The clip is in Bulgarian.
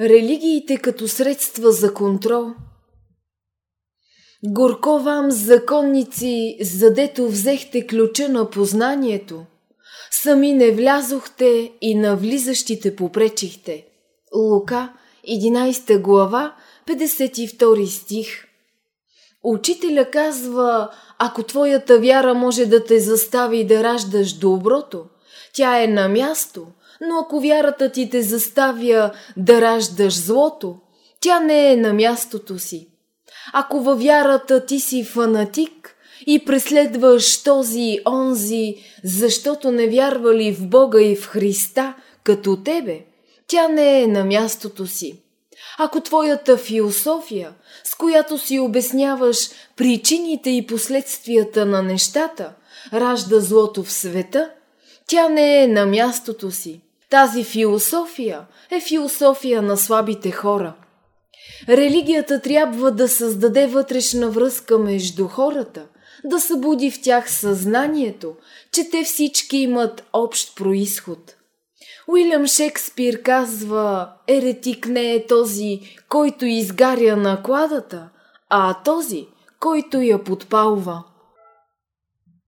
Религиите като средства за контрол Горко вам, законници, задето взехте ключа на познанието, сами не влязохте и на влизащите попречихте. Лука, 11 глава, 52 стих Учителя казва, ако твоята вяра може да те застави да раждаш доброто, тя е на място – но ако вярата ти те заставя да раждаш злото, тя не е на мястото си. Ако във вярата ти си фанатик и преследваш този онзи, защото не вярвали в Бога и в Христа, като тебе, тя не е на мястото си. Ако твоята философия, с която си обясняваш причините и последствията на нещата, ражда злото в света, тя не е на мястото си. Тази философия е философия на слабите хора. Религията трябва да създаде вътрешна връзка между хората, да събуди в тях съзнанието, че те всички имат общ происход. Уилям Шекспир казва, еретик не е този, който изгаря накладата, а този, който я подпалва.